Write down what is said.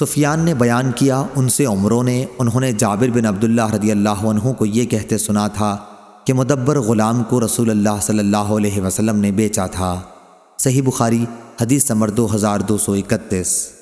سفیان نے بیان کیا، ان سے عمروں نے، انہوں نے جابر بن عبداللہ رضی اللہ عنہ کو یہ کہتے سنا تھا کہ مدبر غلام کو رسول اللہ صلی اللہ علیہ وسلم نے بیچا تھا۔ صحیح بخاری، حدیث نمبر دو ہزار دو سو اکتیس۔